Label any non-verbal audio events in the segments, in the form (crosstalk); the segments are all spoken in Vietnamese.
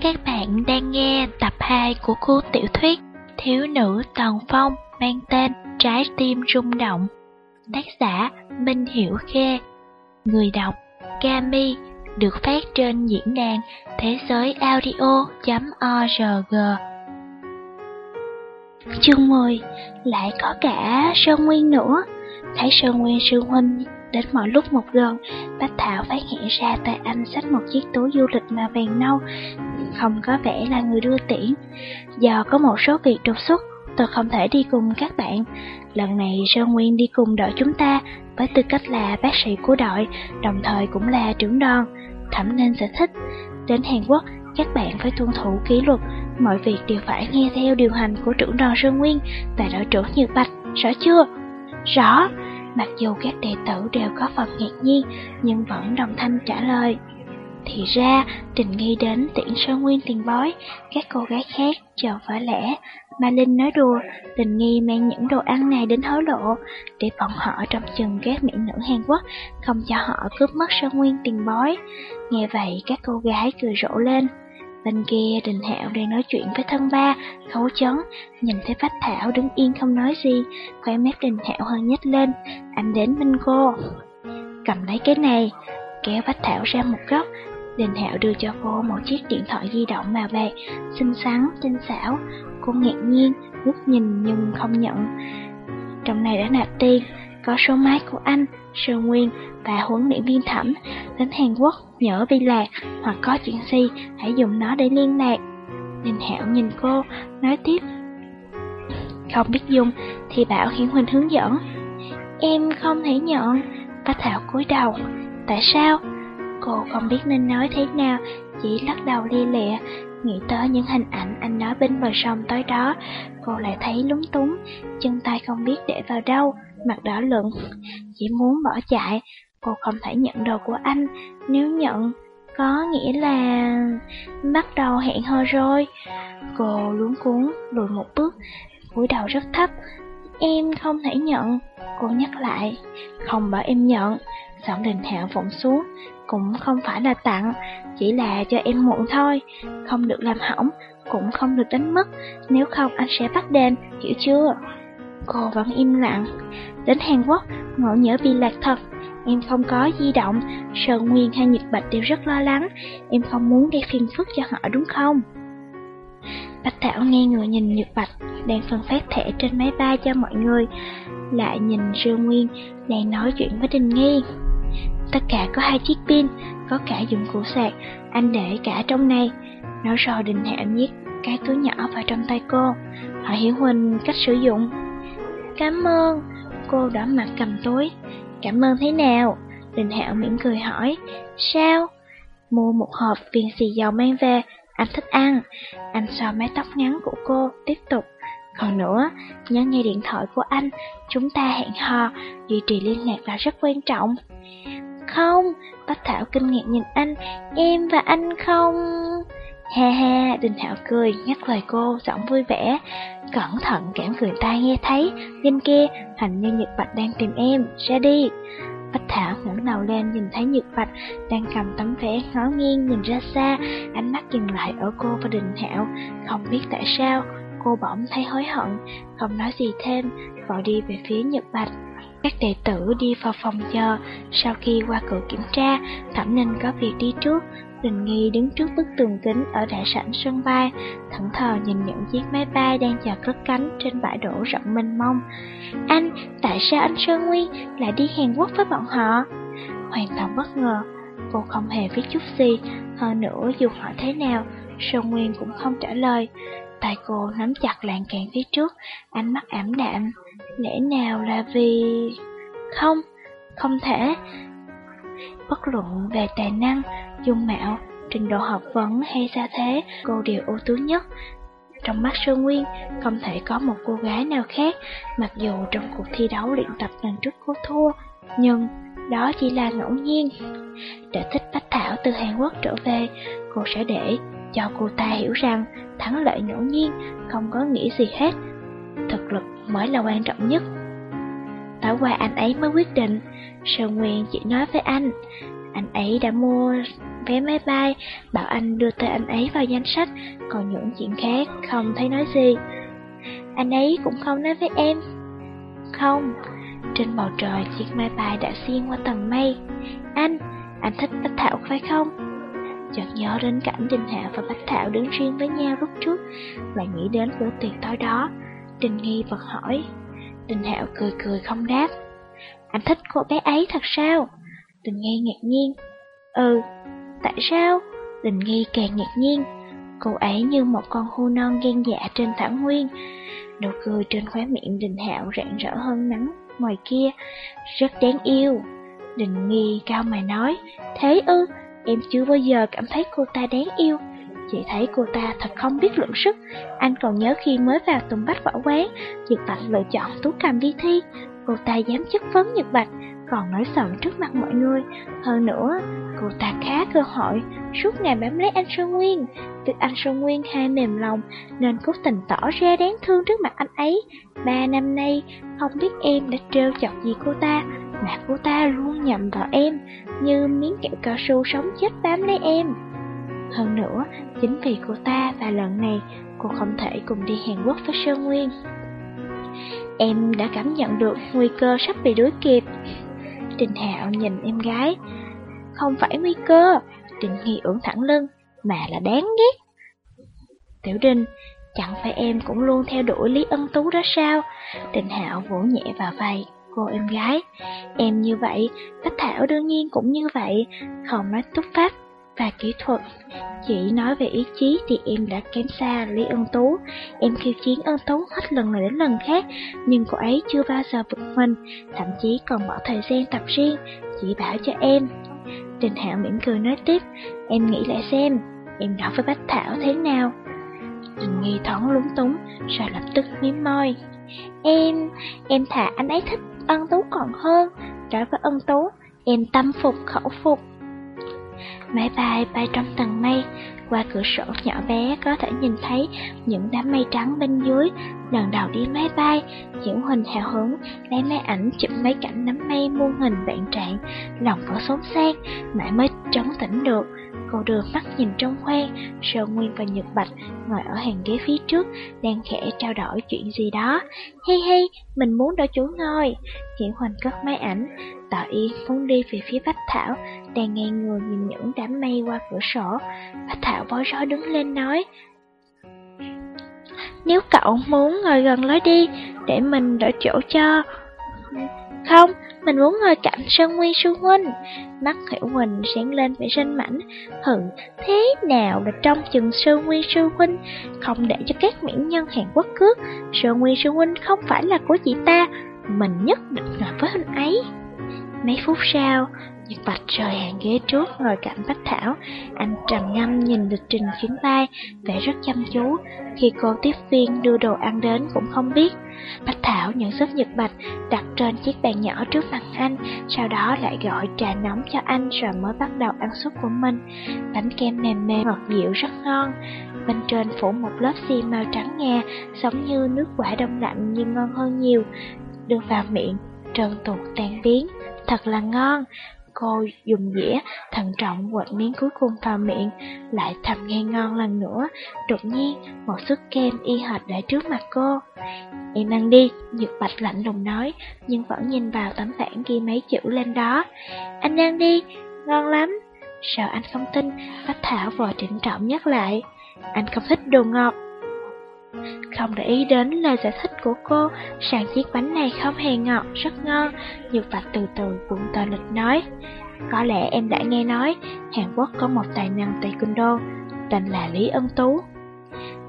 Các bạn đang nghe tập 2 của cuốn tiểu thuyết Thiếu nữ Tần Phong mang tên Trái tim rung động. Tác giả Minh Hiểu Khê. Người đọc Kami, được phát trên diễn đàn thế giới audio.org. Chương 10 Lại có cả Sơn Nguyên nữa. Thấy Sơn Nguyên sư huynh Đến mọi lúc một gần, Bách Thảo phát hiện ra tay anh xách một chiếc túi du lịch màu vàng nâu, không có vẻ là người đưa tiễn. Do có một số việc đột xuất, tôi không thể đi cùng các bạn. Lần này Sơn Nguyên đi cùng đội chúng ta, với tư cách là bác sĩ của đội, đồng thời cũng là trưởng đoàn. Thẩm nên sẽ thích. Đến Hàn Quốc, các bạn phải tuân thủ kỷ luật, mọi việc đều phải nghe theo điều hành của trưởng đoàn Sơn Nguyên và đội trưởng Nhật Bạch, rõ chưa? Rõ. Mặc dù các đệ tử đều có phần ngạc nhiên, nhưng vẫn đồng thanh trả lời. Thì ra, Trình Nghi đến tiễn Sơn Nguyên tiền bói, các cô gái khác chờ phải lẽ. Mà Linh nói đùa, Tình Nghi mang những đồ ăn này đến hối lộ, để bọn họ trong chừng các mỹ nữ Hàn Quốc, không cho họ cướp mất Sơn Nguyên tiền bói. Nghe vậy, các cô gái cười rộ lên. Bên kia Đình Hạo đang nói chuyện với thân ba, khấu chấn, nhìn thấy Bách Thảo đứng yên không nói gì, khóe mép Đình Hạo hơi nhếch lên, anh đến bên cô. Cầm lấy cái này, kéo Bách Thảo ra một góc, Đình Hạo đưa cho cô một chiếc điện thoại di động màu bạc, xinh xắn, tinh xảo. Cô ngạc nhiên, ngước nhìn nhưng không nhận. Trong này đã nạp tiền, có số máy của anh, Sơn Nguyên và huấn luyện viên thẩm đến Hàn Quốc nhở bị lạc hoặc có chuyện gì hãy dùng nó để liên lạc. Đình Hạo nhìn cô, nói tiếp. Không biết dùng thì bảo Hiển Huynh hướng dẫn. Em không thể nhận. Bách Thảo cúi đầu. Tại sao? Cô không biết nên nói thế nào, chỉ lắc đầu lia lịa, nghĩ tới những hình ảnh anh nói bên bờ sông tối đó, cô lại thấy lúng túng, chân tay không biết để vào đâu, mặt đỏ lựng, chỉ muốn bỏ chạy, cô không thể nhận đồ của anh, nếu nhận, có nghĩa là bắt đầu hẹn hò rồi. Cô luống cuốn lùi một bước, cúi đầu rất thấp. Em không thể nhận, cô nhắc lại, không bảo em nhận. Giọng đình hạ vọng xuống, cũng không phải là tặng, chỉ là cho em mượn thôi, không được làm hỏng, cũng không được đánh mất, nếu không anh sẽ bắt đền, hiểu chưa? Cô vẫn im lặng, đến Hàn Quốc, ngộ nhỡ bị lạc thật, em không có di động, Sơn Nguyên hay Nhật Bạch đều rất lo lắng, em không muốn gây phiền phức cho họ đúng không? Bạch Thảo nghe người nhìn Nhật Bạch đang phân phát thẻ trên máy bay cho mọi người, lại nhìn Sơn Nguyên đang nói chuyện với Đình Nghi. Tất cả có hai chiếc pin, có cả dụng cụ sạc, anh để cả trong này. Nói rồi Đình Hạ nhét cái túi nhỏ vào trong tay cô. Họ hiểu huỳnh cách sử dụng. Cảm ơn. Cô đỏ mặt cầm túi. Cảm ơn thế nào? Đình Hạo mỉm cười hỏi. Sao? Mua một hộp viên xì dầu mang về, anh thích ăn. Anh so mái tóc ngắn của cô, tiếp tục. Còn nữa, nhớ nghe điện thoại của anh, chúng ta hẹn hò, duy trì liên lạc là rất quan trọng. Không, Bách Thảo kinh ngạc nhìn anh, em và anh không... Ha ha, Đình Hạo cười, nhắc lời cô, giọng vui vẻ. Cẩn thận cảm người ta nghe thấy, bên kia, hình như Nhật Bạch đang tìm em, ra đi. Bách Thảo ngẩng đầu lên nhìn thấy Nhật Bạch đang cầm tấm vé ngó nghiêng nhìn ra xa, ánh mắt dừng lại ở cô và Đình Hạo, không biết tại sao, cô bỗng thấy hối hận, không nói gì thêm, vội đi về phía Nhật Bạch. Các đệ tử đi vào phòng chờ, sau khi qua cửa kiểm tra, Thẩm Ninh có việc đi trước. Đình Nghi đứng trước bức tường kính ở đại sảnh sân bay, thẫn thờ nhìn những chiếc máy bay đang chờ cất cánh trên bãi đổ rộng mênh mông. Anh, tại sao anh Sơn Nguyên lại đi Hàn Quốc với bọn họ? Hoàn toàn bất ngờ, cô không hề biết chút gì, hơn nữa dù hỏi thế nào, Sơn Nguyên cũng không trả lời. Tay cô nắm chặt lạng càng phía trước, ánh mắt ảm đạm. Lẽ nào là vì... Không, không thể. Bất luận về tài năng, dung mạo, trình độ học vấn hay gia thế, cô đều ưu tú nhất. Trong mắt Sơn Nguyên, không thể có một cô gái nào khác, mặc dù trong cuộc thi đấu luyện tập lần trước cô thua, nhưng đó chỉ là ngẫu nhiên. Để thích Bách Thảo từ Hàn Quốc trở về, cô sẽ để cho cô ta hiểu rằng thắng lợi ngẫu nhiên không có nghĩa gì hết. Thực lực mới là quan trọng nhất. Tối qua anh ấy mới quyết định, Sơn Nguyên chỉ nói với anh, anh ấy đã mua vé máy bay, bảo anh đưa tên anh ấy vào danh sách, còn những chuyện khác không thấy nói gì. Anh ấy cũng không nói với em. Không, trên bầu trời chiếc máy bay đã xuyên qua tầng mây. Anh, anh thích Bách Thảo phải không? Chợt nhớ đến cảnh Đình Hạ và Bách Thảo đứng riêng với nhau lúc trước, lại nghĩ đến bữa tiệc tối đó. Đình Nghi vật hỏi. Đình Hạo cười cười không đáp. Anh thích cô bé ấy thật sao? Đình Nghi ngạc nhiên. Ừ, tại sao? Đình Nghi càng ngạc nhiên. Cô ấy như một con hưu non ghen dạ trên thảo nguyên. Nụ cười trên khóe miệng Đình Hạo rạng rỡ hơn nắng ngoài kia, rất đáng yêu. Đình Nghi cao mày nói, thế ư, em chưa bao giờ cảm thấy cô ta đáng yêu. Chị thấy cô ta thật không biết lượng sức Anh còn nhớ khi mới vào tùng bách võ quán Nhật Bạch lựa chọn Tú Cầm đi thi Cô ta dám chất vấn Nhật Bạch còn nói sầm trước mặt mọi người Hơn nữa, cô ta khá cơ hội Suốt ngày bám lấy anh Sơn Nguyên Việc anh Sơn Nguyên hay mềm lòng Nên cố tình tỏ ra đáng thương trước mặt anh ấy Ba năm nay Không biết em đã trêu chọc gì cô ta Mà cô ta luôn nhầm vào em Như miếng kẹo cao su sống chết bám lấy em hơn nữa, chính vì cô ta và lần này cô không thể cùng đi Hàn Quốc với Sơn Nguyên. Em đã cảm nhận được nguy cơ sắp bị đối kịp. Trình Hạo nhìn em gái. Không phải nguy cơ, Trình Hy ưỡn thẳng lưng, mà là đáng ghét. Tiểu Đình, chẳng phải em cũng luôn theo đuổi Lý Ân Tú đó sao? Trình Hạo vỗ nhẹ vào vai cô em gái. Em như vậy, Bách Thảo đương nhiên cũng như vậy, không nói túc pháp và kỹ thuật. Chỉ nói về ý chí thì em đã kém xa Lý Ân Tú. Em khiêu chiến Ân Tú hết lần này đến lần khác, nhưng cô ấy chưa bao giờ vượt mình, thậm chí còn bỏ thời gian tập riêng, chỉ bảo cho em. Trình Hạo mỉm cười nói tiếp, em nghĩ lại xem, em nói với Bách Thảo thế nào? Trình Nghi thoáng lúng túng, rồi lập tức miếm môi. Em, em thả anh ấy thích Ân Tú còn hơn, đối với Ân Tú, em tâm phục khẩu phục. Máy bay bay trong tầng mây, qua cửa sổ nhỏ bé có thể nhìn thấy những đám mây trắng bên dưới. Lần đầu đi máy bay, Diễm Huỳnh hào hứng lấy máy ảnh chụp mấy cảnh nắm mây muôn hình vạn trạng, lòng có xốn sang, mãi mới trấn tĩnh được. Cô đưa mắt nhìn trong khoang, Sơ Nguyên và Nhật Bạch ngồi ở hàng ghế phía trước, đang khẽ trao đổi chuyện gì đó. Hi hi, mình muốn đổi chú ngồi. Diễm Huỳnh cất máy ảnh, tỏ ý muốn đi về phía Bách Thảo, đang ngay người nhìn những đám mây qua cửa sổ. Bách Thảo bối rối đứng lên nói, nếu cậu muốn ngồi gần lối đi, để mình đổi chỗ cho. Không, mình muốn ngồi cạnh Sơn Nguyên Sư Huynh. Mắt Hiểu Huỳnh sáng lên vẻ sinh mảnh. Hừ, thế nào là trong chừng Sơn Nguyên Sư Huynh, không để cho các mỹ nhân Hàn Quốc cướp. Sơn Nguyên Sư Huynh không phải là của chị ta, mình nhất định ngồi với huynh ấy. Mấy phút sau, Nhật Bạch rời hàng ghế trước ngồi cạnh Bách Thảo. Anh trầm ngâm nhìn lịch trình chuyến bay, vẻ rất chăm chú. Khi cô tiếp viên đưa đồ ăn đến cũng không biết. Bách Thảo nhận giúp Nhật Bạch đặt trên chiếc bàn nhỏ trước mặt anh, sau đó lại gọi trà nóng cho anh rồi mới bắt đầu ăn súp của mình. Bánh kem mềm mềm ngọt dịu rất ngon. Bên trên phủ một lớp xi màu trắng ngà, giống như nước quả đông lạnh nhưng ngon hơn nhiều. Đưa vào miệng, trơn tuột tan biến, thật là ngon. Cô dùng dĩa, thận trọng quệt miếng cuối cùng vào miệng, lại thầm nghe ngon lần nữa. Đột nhiên, một suất kem y hệt để trước mặt cô. Em ăn đi, nhược Bạch lạnh lùng nói, nhưng vẫn nhìn vào tấm bảng ghi mấy chữ lên đó. Anh ăn đi, ngon lắm. Sợ anh không tin, Bách Thảo vội trịnh trọng nhắc lại. Anh không thích đồ ngọt. Không để ý đến lời giải thích của cô, sàn chiếc bánh này không hề ngọt, rất ngon. Nhược Bạch từ từ cuộn tờ lịch nói. Có lẽ em đã nghe nói, Hàn Quốc có một tài năng taekwondo, tên là Lý Ân Tú.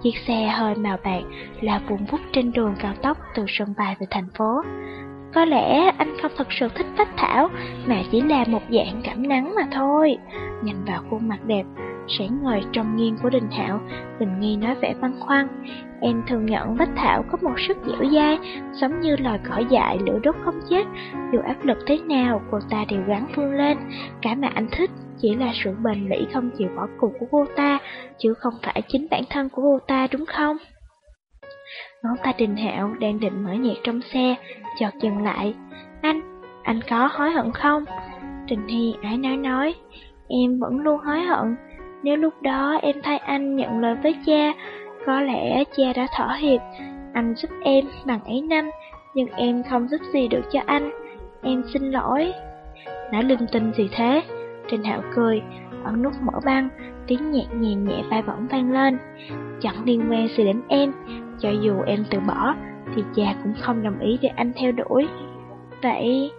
Chiếc xe hơi màu bạc là vùng vút trên đường cao tốc từ sân bay về thành phố. Có lẽ anh không thật sự thích Bách Thảo, mà chỉ là một dạng cảm nắng mà thôi. Nhìn vào khuôn mặt đẹp, sáng ngời trong nghiêng của Đình thảo, Đình Nghi nói vẻ băn khoăn. Em thường nhận Bách Thảo có một sức dẻo dai, giống như loài cỏ dại lửa đốt không chết. Dù áp lực thế nào, cô ta đều gắng vươn lên. Cả mà anh thích chỉ là sự bền bỉ không chịu bỏ cuộc của cô ta, chứ không phải chính bản thân của cô ta đúng không? Ngón tay Đình Hạo đang định mở nhạc trong xe, chợt dừng lại. Anh, anh có hối hận không? Trình Hy ái nói nói, em vẫn luôn hối hận. Nếu lúc đó em thay anh nhận lời với cha, có lẽ cha đã thỏa hiệp, anh giúp em bằng ấy năm, nhưng em không giúp gì được cho anh. Em xin lỗi. Nói linh tinh gì thế? Trình Hạo cười, ấn nút mở băng, tiếng nhạc nhẹ nhẹ vai võng vang lên. Chẳng liên quan gì đến em, cho dù em từ bỏ, thì cha cũng không đồng ý để anh theo đuổi. Vậy,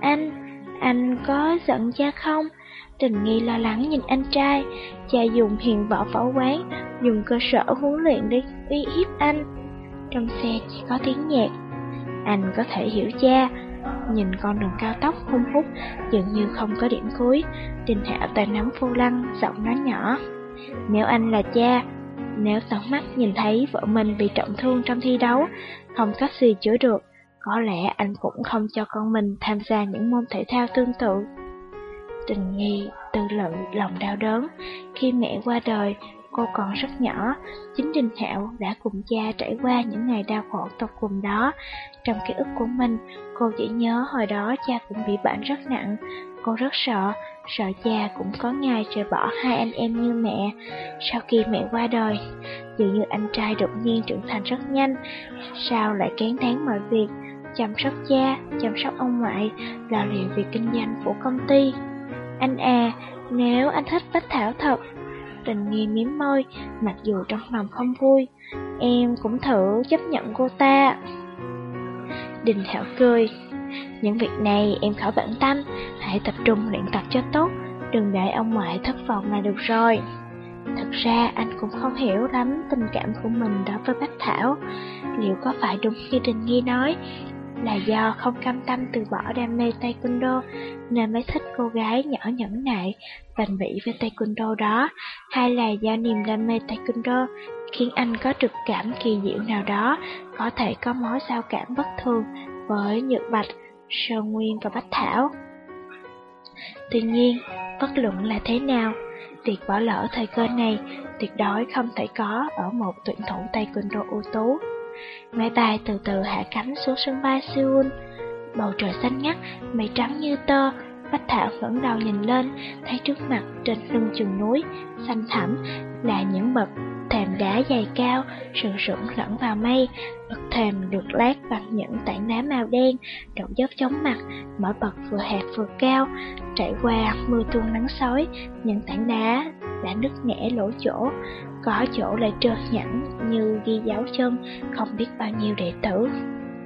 anh, anh có giận cha không? Tình nghi lo lắng nhìn anh trai, cha dùng hiền võ võ quán, dùng cơ sở huấn luyện để uy hiếp anh. Trong xe chỉ có tiếng nhạc. Anh có thể hiểu cha, nhìn con đường cao tốc hung hút, dường như không có điểm cuối. Trình Hạo tay nắm vô lăng, giọng nói nhỏ. Nếu anh là cha, nếu tận mắt nhìn thấy vợ mình bị trọng thương trong thi đấu, không cách gì chữa được, có lẽ anh cũng không cho con mình tham gia những môn thể thao tương tự. Tình nghi, tư lự lòng đau đớn. Khi mẹ qua đời, cô còn rất nhỏ, chính Đình Hạo đã cùng cha trải qua những ngày đau khổ tột cùng đó. Trong ký ức của mình, cô chỉ nhớ hồi đó cha cũng bị bệnh rất nặng, cô rất sợ, sợ cha cũng có ngày rời bỏ hai anh em như mẹ. Sau khi mẹ qua đời, dường như anh trai đột nhiên trưởng thành rất nhanh, sao lại kén tháng mọi việc, chăm sóc cha, chăm sóc ông ngoại, lo liệu việc kinh doanh của công ty. Anh à, nếu anh thích Bách Thảo thật, tình nghi miếm môi, mặc dù trong lòng không vui, em cũng thử chấp nhận cô ta. Đình Thảo cười, những việc này em khỏi bận tâm, hãy tập trung luyện tập cho tốt, đừng để ông ngoại thất vọng là được rồi. Thật ra anh cũng không hiểu lắm tình cảm của mình đối với Bách Thảo. Liệu có phải đúng như Đình Nghi nói, là do không cam tâm từ bỏ đam mê taekwondo nên mới thích cô gái nhỏ nhẫn nại, bền bỉ với taekwondo đó, hay là do niềm đam mê taekwondo khiến anh có trực cảm kỳ diệu nào đó, có thể có mối giao cảm bất thường với Nhược Bạch, Sơn Nguyên và Bách Thảo. Tuy nhiên, bất luận là thế nào, việc bỏ lỡ thời cơ này tuyệt đối không thể có ở một tuyển thủ taekwondo ưu tú. Máy bay từ từ hạ cánh xuống sân bay Seoul. Bầu trời xanh ngắt, mây trắng như tơ. Bách Thảo ngẩng đầu nhìn lên, thấy trước mặt trên lưng chừng núi, xanh thẳm là những bậc thềm đá dày cao, sừng sững lẫn vào mây. Bậc thềm được lát bằng những tảng đá màu đen, độ dốc chống mặt, mỗi bậc vừa hẹp vừa cao. Trải qua mưa tuôn nắng sói, những tảng đá đã nứt nẻ lỗ chỗ, có chỗ lại trơn nhẵn như ghi dấu chân không biết bao nhiêu đệ tử.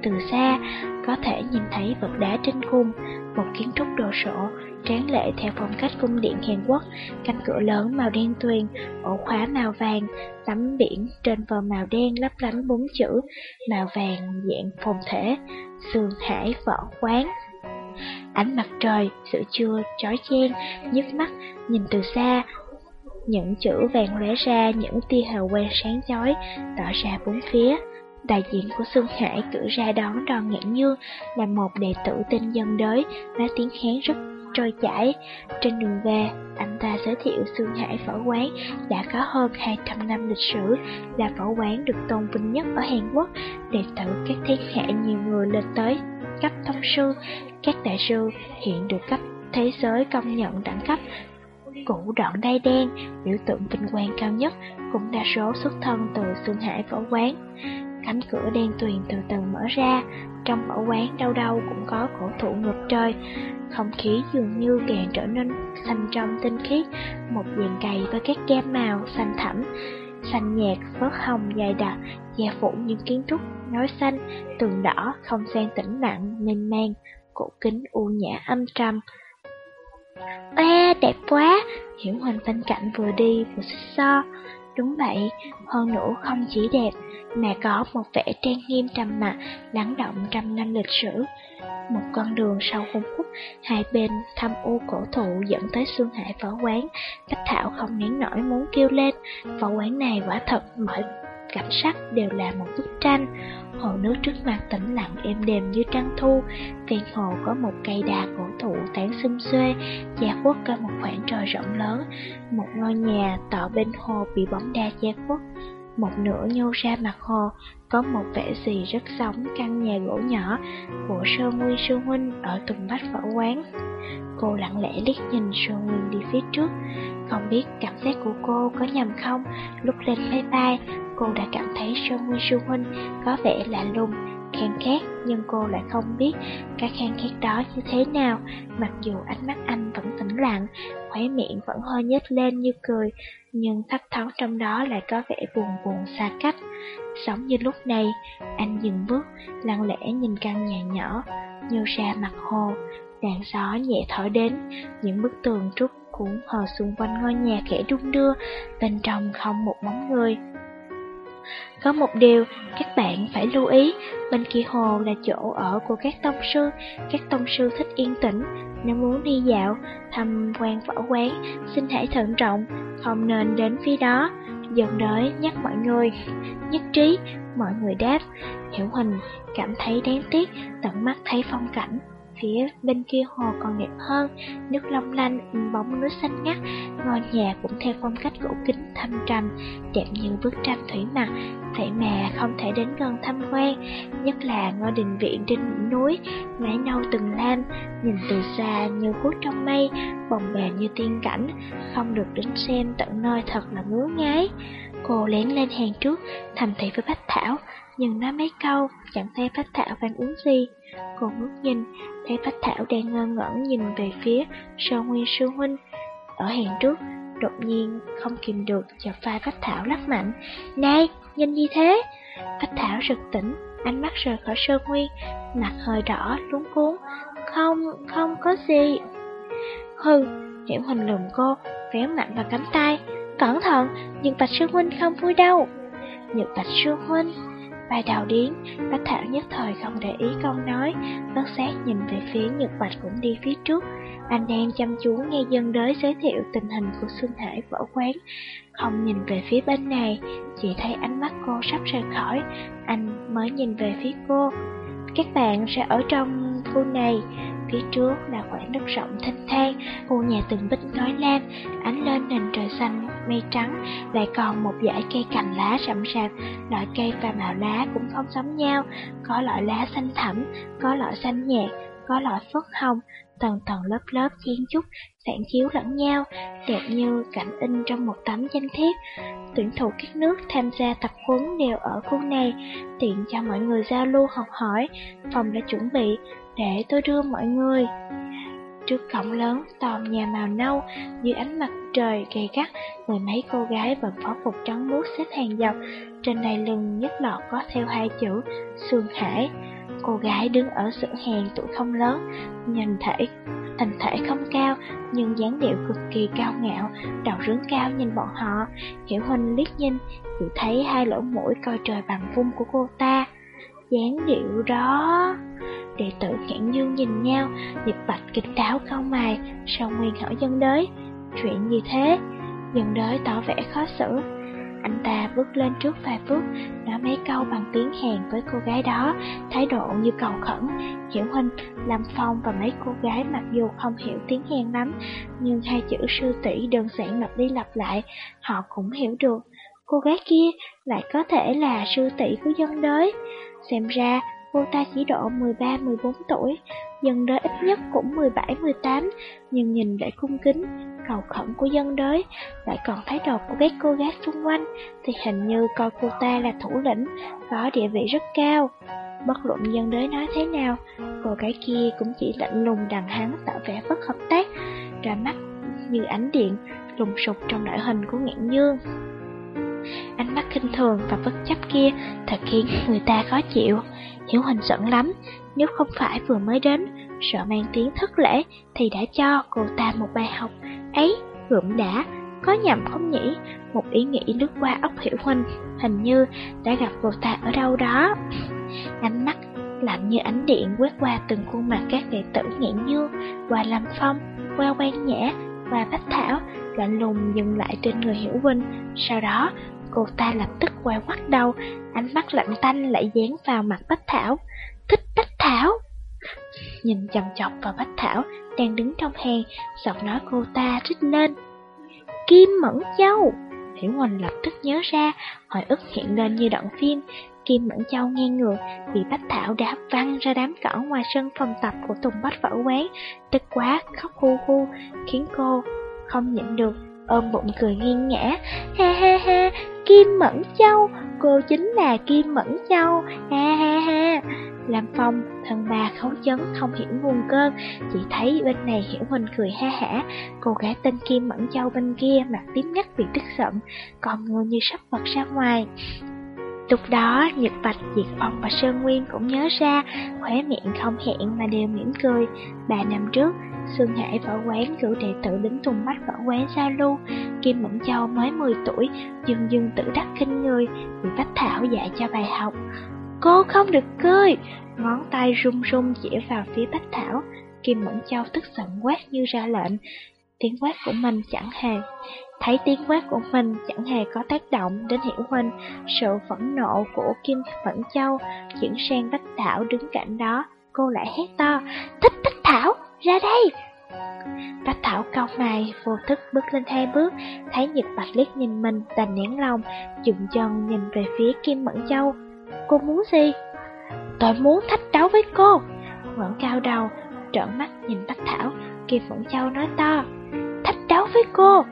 Từ xa, có thể nhìn thấy vật đá trên cung, một kiến trúc đồ sộ, tráng lệ theo phong cách cung điện Hàn Quốc, cánh cửa lớn màu đen tuyền, ổ khóa màu vàng, tấm biển trên vờ màu đen lấp lánh bốn chữ, màu vàng dạng phòng thể, sườn Hải Võ Quán. Ánh mặt trời, sự trưa, chói chen, nhức mắt, nhìn từ xa, những chữ vàng lóe ra những tia hào quang sáng chói, tỏ ra bốn phía. Đại diện của Xuân Hải cử ra đón đoàn ngạn dương là một đệ tử tên dân đới, nói tiếng Hán rất trôi chảy. Trên đường về, anh ta giới thiệu Xuân Hải Phở Quán đã có hơn 200 năm lịch sử, là phở quán được tôn vinh nhất ở Hàn Quốc, đệ tử các thế hệ nhiều người lên tới cấp thông sư, các đại sư hiện được cấp thế giới công nhận đẳng cấp cũ đoạn đai đen, biểu tượng vinh quang cao nhất, cũng đa số xuất thân từ xương Hải Võ Quán. Cánh cửa đen tuyền từ từ mở ra, trong võ quán đâu đâu cũng có cổ thụ ngập trời. Không khí dường như càng trở nên xanh trong tinh khiết, một vườn cày với các gam màu xanh thẳm, xanh nhạt, phớt hồng dài đặc, che phủ những kiến trúc, nói xanh, tường đỏ, không gian tĩnh lặng, mênh mang, cổ kính u nhã âm trầm. Ê, đẹp quá! Hiểu Huỳnh bên cạnh vừa đi vừa xích so. Đúng vậy, hơn nữa không chỉ đẹp, mà có một vẻ trang nghiêm trầm mặc, lắng động trăm năm lịch sử. Một con đường sâu hung hút, hai bên thâm u cổ thụ dẫn tới xương Hải Võ Quán. Bách Thảo không nén nổi muốn kêu lên, võ quán này quả thật mọi cảnh sắc đều là một bức tranh. Hồ nước trước mặt tĩnh lặng êm đềm như trăng thu, ven hồ có một cây đà cổ thụ tán xum xuê, che khuất cả một khoảng trời rộng lớn, một ngôi nhà tọa bên hồ bị bóng đa che khuất. một nửa nhô ra mặt hồ, có một vẻ gì rất sống căn nhà gỗ nhỏ của Sơ Nguyên Sư Huynh ở Tùng Bách Võ Quán. Cô lặng lẽ liếc nhìn Sơ Nguyên đi phía trước, không biết cảm giác của cô có nhầm không, lúc lên máy bay, cô đã cảm thấy Sơ Nguyên Sư Huynh có vẻ lạ lùng, khen khét, nhưng cô lại không biết cái khen khét đó như thế nào, mặc dù ánh mắt anh vẫn tĩnh lặng, khóe miệng vẫn hơi nhếch lên như cười, nhưng thấp thoáng trong đó lại có vẻ buồn buồn xa cách. Giống như lúc này, anh dừng bước, lặng lẽ nhìn căn nhà nhỏ, nhô ra mặt hồ, đàn gió nhẹ thổi đến, những bức tường trúc cuốn hờ xung quanh ngôi nhà khẽ đung đưa, bên trong không một bóng người. Có một điều các bạn phải lưu ý, bên kia hồ là chỗ ở của các tông sư, các tông sư thích yên tĩnh, nếu muốn đi dạo, thăm quan võ quán, xin hãy thận trọng, không nên đến phía đó. Dần đới nhắc mọi người, nhất trí, mọi người đáp, Hiểu Hình cảm thấy đáng tiếc, tận mắt thấy phong cảnh, phía bên kia hồ còn đẹp hơn, nước long lanh, bóng nước xanh ngắt, ngôi nhà cũng theo phong cách gỗ kính thâm trầm, đẹp như bức tranh thủy mặc, vậy mà không thể đến gần tham quan, nhất là ngôi đình viện trên đỉnh núi, mái nâu từng lam, nhìn từ xa như hút trong mây, bồng bềnh như tiên cảnh, không được đến xem tận nơi thật là ngứa ngái. Cô lén lên hàng trước, thầm thị với Bách Thảo, nhưng nói mấy câu, chẳng thấy Bách Thảo phản ứng gì. Cô ngước nhìn, thấy Bách Thảo đang ngơ ngẩn nhìn về phía Sơ Nguyên Sư Huynh. Ở hàng trước, đột nhiên không kìm được chợt vai Bách Thảo lắc mạnh. Này, nhìn gì thế? Bách Thảo rực tỉnh, ánh mắt rời khỏi Sơ Nguyên, mặt hơi đỏ, luống cuốn. Không, không có gì. Hừ, Hiểu Hình lùm cô, véo mạnh vào cánh tay. Cẩn thận, nhưng Bạch Sư Huynh không vui đâu. Nhật Bạch Sư Huynh Vai đào điến, Bách Thảo nhất thời không để ý câu nói, bất sát nhìn về phía Nhật Bạch cũng đi phía trước. Anh đang chăm chú nghe dân đới giới thiệu tình hình của Xuân Hải võ quán, không nhìn về phía bên này, chỉ thấy ánh mắt cô sắp rời khỏi, anh mới nhìn về phía cô. Các bạn sẽ ở trong khu này, phía trước là khoảng đất rộng thanh thang, khu nhà từng bích nói lam, ánh lên nền trời xanh, mây trắng, lại còn một dải cây cành lá rậm rạp, loại cây và màu lá cũng không giống nhau, có loại lá xanh thẳm, có loại xanh nhạt, có loại phớt hồng, tầng tầng lớp lớp chen chúc, phản chiếu lẫn nhau, đẹp như cảnh in trong một tấm danh thiếp. Tuyển thủ các nước tham gia tập huấn đều ở khu này, tiện cho mọi người giao lưu học hỏi. Phòng đã chuẩn bị để tôi đưa mọi người. Trước cổng lớn, tòm nhà màu nâu, dưới ánh mặt trời gay gắt, mười mấy cô gái bận phó phục trắng muốt xếp hàng dọc, trên đai lưng nhất lọt có theo hai chữ Sương Hải. Cô gái đứng ở giữa hàng tuổi không lớn, nhìn thể, hình thể không cao, nhưng dáng điệu cực kỳ cao ngạo, đầu rướng cao nhìn bọn họ. Hiểu Huynh liếc nhìn, chỉ thấy hai lỗ mũi coi trời bằng vung của cô ta. dáng điệu đó... Đệ tử ngạn dương nhìn nhau, Diệp Bạch kịch đáo cao mày, sau nguyên hỏi dân đới. Chuyện gì thế? Dân đới tỏ vẻ khó xử. Anh ta bước lên trước vài bước, nói mấy câu bằng tiếng Hàn với cô gái đó, thái độ như cầu khẩn. Hiểu Huynh, Lâm Phong và mấy cô gái mặc dù không hiểu tiếng Hàn lắm, nhưng hai chữ sư tỷ đơn giản lặp đi lặp lại, họ cũng hiểu được. Cô gái kia lại có thể là sư tỷ của dân đới. Xem ra, cô ta chỉ độ 13-14 tuổi, dân đới ít nhất cũng 17-18, nhưng nhìn lại cung kính, cầu khẩn của dân đới, lại còn thái độ của các cô gái xung quanh, thì hình như coi cô ta là thủ lĩnh, có địa vị rất cao. Bất luận dân đới nói thế nào, cô gái kia cũng chỉ lạnh lùng đằng hắn tạo vẻ bất hợp tác, ra mắt như ánh điện, lùng sục trong nội hình của ngạn dương. Ánh mắt khinh thường và bất chấp kia thật khiến người ta khó chịu. Hiểu Hình giận lắm, nếu không phải vừa mới đến, sợ mang tiếng thất lễ thì đã cho cô ta một bài học. Ấy, gượm đã, có nhầm không nhỉ? Một ý nghĩ lướt qua óc Hiểu Huynh, hình như đã gặp cô ta ở đâu đó. Ánh mắt lạnh như ánh điện quét qua từng khuôn mặt các đệ tử nghiện như, qua Lâm Phong, qua Quan Nhã, qua Bách Thảo, lạnh lùng dừng lại trên người Hiểu Huynh. Sau đó, cô ta lập tức quay mắt đầu, ánh mắt lạnh tanh lại dán vào mặt Bách Thảo. Thích Bách Thảo! Nhìn chầm chọc vào Bách Thảo, đang đứng trong hàng, giọng nói cô ta rít lên. Kim Mẫn Châu! Hiểu Huỳnh lập tức nhớ ra, hồi ức hiện lên như đoạn phim. Kim Mẫn Châu nghe ngược, bị Bách Thảo đá văng ra đám cỏ ngoài sân phòng tập của Tùng Bách Võ Quán, tức quá, khóc hu hu, khiến cô không nhịn được, ôm bụng cười nghiêng ngã. Ha ha ha, Kim Mẫn Châu, cô chính là Kim Mẫn Châu, ha ha ha. Lam Phong, thân bà khấu chấn không hiểu nguồn cơn, chỉ thấy bên này Hiểu Huỳnh cười ha hả, cô gái tên Kim Mẫn Châu bên kia mặt tím ngắt vì tức giận, còn người như sắp bật ra ngoài. Lúc đó, Nhật Bạch, Diệt Phong và Sơn Nguyên cũng nhớ ra, khóe miệng không hẹn mà đều mỉm cười. Ba năm trước, Sương Hải võ quán cử đệ tử đến Tùng mắt võ quán giao lưu, Kim Mẫn Châu mới 10 tuổi, dương dương tự đắc kinh người, bị Bách Thảo dạy cho bài học. Cô không được cười, ngón tay run run chỉ vào phía Bách Thảo, Kim Mẫn Châu tức giận quát như ra lệnh, tiếng quát của mình chẳng hề Thấy tiếng quát của mình chẳng hề có tác động đến Hiểu Huynh, sự phẫn nộ của Kim Phẫn Châu chuyển sang Bách Thảo đứng cạnh đó, cô lại hét to, thích Bách Thảo, ra đây! Bách Thảo cau mày, vô thức bước lên hai bước, thấy Nhật Bạch liếc nhìn mình, đành nén lòng, dựng chân nhìn về phía Kim Mẫn Châu. Cô muốn gì? Tôi muốn thách đấu với cô. Mẫn cao đầu, trợn mắt nhìn Bách Thảo, Kim Mẫn Châu nói to, thách đấu với cô.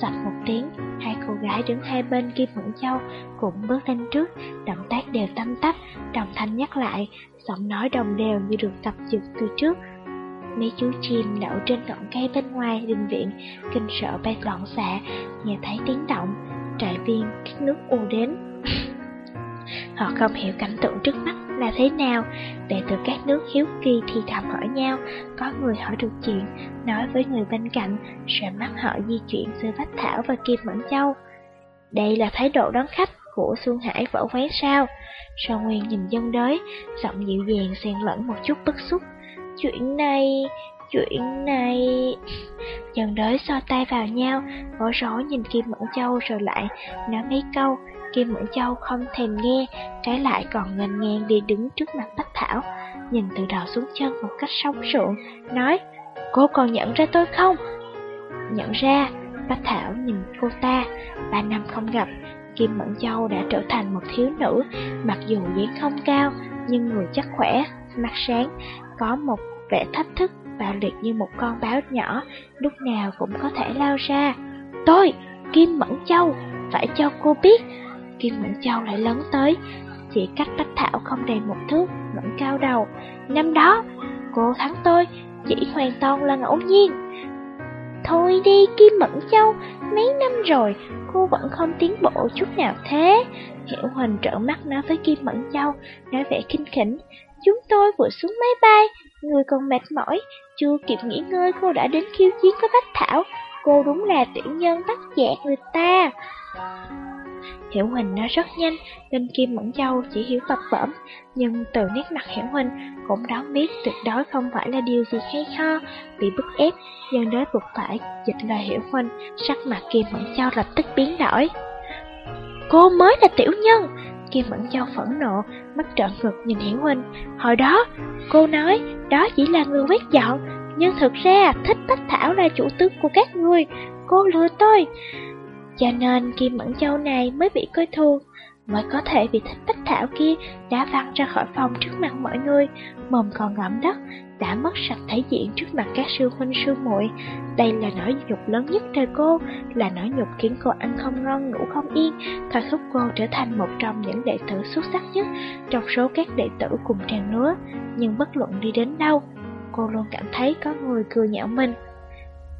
Sạch một tiếng, hai cô gái đứng hai bên Kim Mẫn Châu cũng bước lên trước, động tác đều tâm tắp, đồng thanh nhắc lại, giọng nói đồng đều như được tập dượt từ trước. Mấy chú chim đậu trên ngọn cây bên ngoài đình viện, kinh sợ bay loạn xạ, nghe thấy tiếng động, trại viên các nước ùa đến. (laughs) Họ không hiểu cảnh tượng trước mắt là thế nào, đệ tử các nước hiếu kỳ thì thầm hỏi nhau, có người hỏi được chuyện, nói với người bên cạnh, rồi mắt họ di chuyển giữa Bách Thảo và Kim Mẫn Châu. Đây là thái độ đón khách của Xuân Hải võ quán sao? Sao Nguyên nhìn dân đới, giọng dịu dàng xen lẫn một chút bức xúc. Chuyện này, chuyện này... dần đới so tay vào nhau, bối rối nhìn Kim Mẫn Châu rồi lại nói mấy câu, Kim Mẫn Châu không thèm nghe, trái lại còn ngần ngang đi đứng trước mặt Bách Thảo, nhìn từ đầu xuống chân một cách sóng sượng, nói, cô còn nhận ra tôi không? Nhận ra, Bách Thảo nhìn cô ta, ba năm không gặp, Kim Mẫn Châu đã trở thành một thiếu nữ, mặc dù dáng không cao, nhưng người chắc khỏe, mắt sáng, có một vẻ thách thức, bạo liệt như một con báo nhỏ, lúc nào cũng có thể lao ra. Tôi, Kim Mẫn Châu, phải cho cô biết, Kim Mẫn Châu lại lớn tới, chỉ cách Bách Thảo không đầy một thước, vẫn cao đầu. Năm đó, cô thắng tôi, chỉ hoàn toàn là ngẫu nhiên. Thôi đi Kim Mẫn Châu, mấy năm rồi, cô vẫn không tiến bộ chút nào thế. Hiểu Huỳnh trợn mắt nói với Kim Mẫn Châu, nói vẻ kinh khỉnh. Chúng tôi vừa xuống máy bay, người còn mệt mỏi, chưa kịp nghỉ ngơi cô đã đến khiêu chiến với Bách Thảo. Cô đúng là tiểu nhân bắt dẹt người ta. Hiểu Huỳnh nói rất nhanh, nên Kim Mẫn Châu chỉ hiểu tập bẩm, nhưng từ nét mặt Hiểu Huỳnh cũng đoán biết tuyệt đối không phải là điều gì hay ho, bị bức ép, dân đới buộc phải dịch lời Hiểu Huỳnh, sắc mặt Kim Mẫn Châu lập tức biến đổi. Cô mới là tiểu nhân! Kim Mẫn Châu phẫn nộ, mắt trợn ngực nhìn Hiểu Huynh. Hồi đó, cô nói đó chỉ là người quét dọn, nhưng thực ra thích Bách Thảo là chủ tướng của các người. Cô lừa tôi. Cho nên Kim Mẫn Châu này mới bị coi thường, mới có thể bị thích bách thảo kia đã văng ra khỏi phòng trước mặt mọi người, mồm còn ngậm đất, đã mất sạch thể diện trước mặt các sư huynh sư muội. Đây là nỗi nhục lớn nhất đời cô, là nỗi nhục khiến cô ăn không ngon ngủ không yên, thôi thúc cô trở thành một trong những đệ tử xuất sắc nhất trong số các đệ tử cùng trang lứa. Nhưng bất luận đi đến đâu, cô luôn cảm thấy có người cười nhạo mình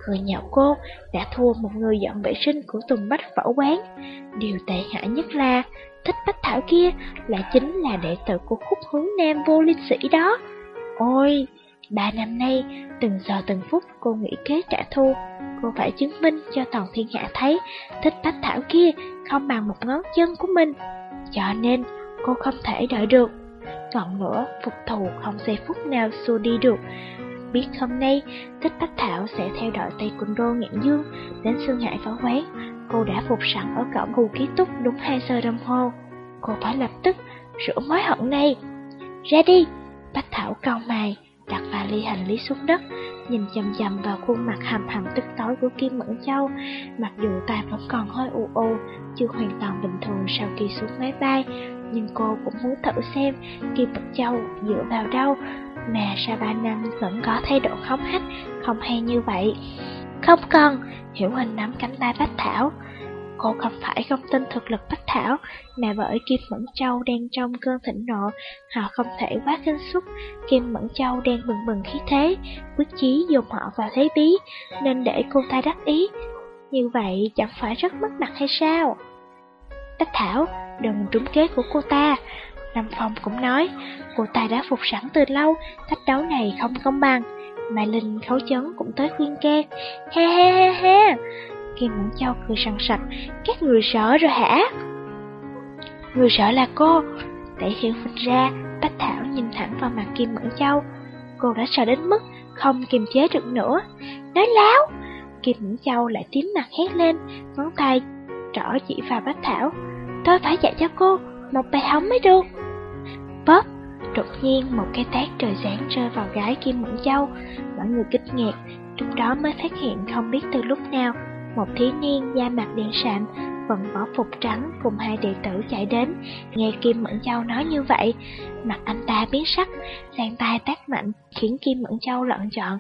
cười nhạo cô đã thua một người dọn vệ sinh của Tùng Bách võ quán. Điều tệ hại nhất là, thích Bách Thảo kia là chính là đệ tử của khúc hướng nam vô linh sĩ đó. Ôi, ba năm nay, từng giờ từng phút cô nghĩ kế trả thù, cô phải chứng minh cho toàn thiên hạ thấy thích Bách Thảo kia không bằng một ngón chân của mình. Cho nên, cô không thể đợi được. Còn nữa, phục thù không giây phút nào xua đi được biết hôm nay Thích Bách Thảo sẽ theo đội Tây Quân Đô Ngạn Dương đến Sương Hải phá quán. Cô đã phục sẵn ở cổng khu ký túc đúng 2 giờ đồng hồ. Cô phải lập tức rửa mối hận này. Ra đi! Bách Thảo cau mày, đặt vali hành lý xuống đất, nhìn chầm chầm vào khuôn mặt hầm hầm tức tối của Kim Mẫn Châu. Mặc dù tai vẫn còn hơi u u, chưa hoàn toàn bình thường sau khi xuống máy bay, nhưng cô cũng muốn thử xem Kim Mẫn Châu dựa vào đâu mà sau ba năm vẫn có thái độ khóc hách, không hay như vậy. Không cần, Hiểu Hình nắm cánh tay Bách Thảo. Cô không phải không tin thực lực Bách Thảo, mà bởi Kim Mẫn Châu đang trong cơn thịnh nộ, họ không thể quá kinh xúc. Kim Mẫn Châu đang bừng bừng khí thế, quyết chí dùng họ vào thế bí, nên để cô ta đắc ý. Như vậy chẳng phải rất mất mặt hay sao? Bách Thảo, đừng trúng kế của cô ta. Nam Phong cũng nói, cô ta đã phục sẵn từ lâu, thách đấu này không công bằng. Mà Linh khấu chấn cũng tới khuyên can. He he he he. Kim Mẫn Châu cười sằng sặc, các người sợ rồi hả? Người sợ là cô. tẩy hiển phịch ra, Bách Thảo nhìn thẳng vào mặt Kim Mẫn Châu. Cô đã sợ đến mức không kiềm chế được nữa. Nói láo! Kim Mẫn Châu lại tím mặt hét lên, ngón tay trỏ chỉ vào Bách Thảo. Tôi phải dạy cho cô một bài hóng mới được. Bóp! Đột nhiên một cái tát trời sáng rơi vào gái Kim Mẫn Châu. Mọi người kích ngạc, lúc đó mới phát hiện không biết từ lúc nào một thiếu niên da mặt đen sạm, vận võ phục trắng cùng hai đệ tử chạy đến. Nghe Kim Mẫn Châu nói như vậy, mặt anh ta biến sắc, sang tay tác mạnh, khiến Kim Mẫn Châu lợn chọn,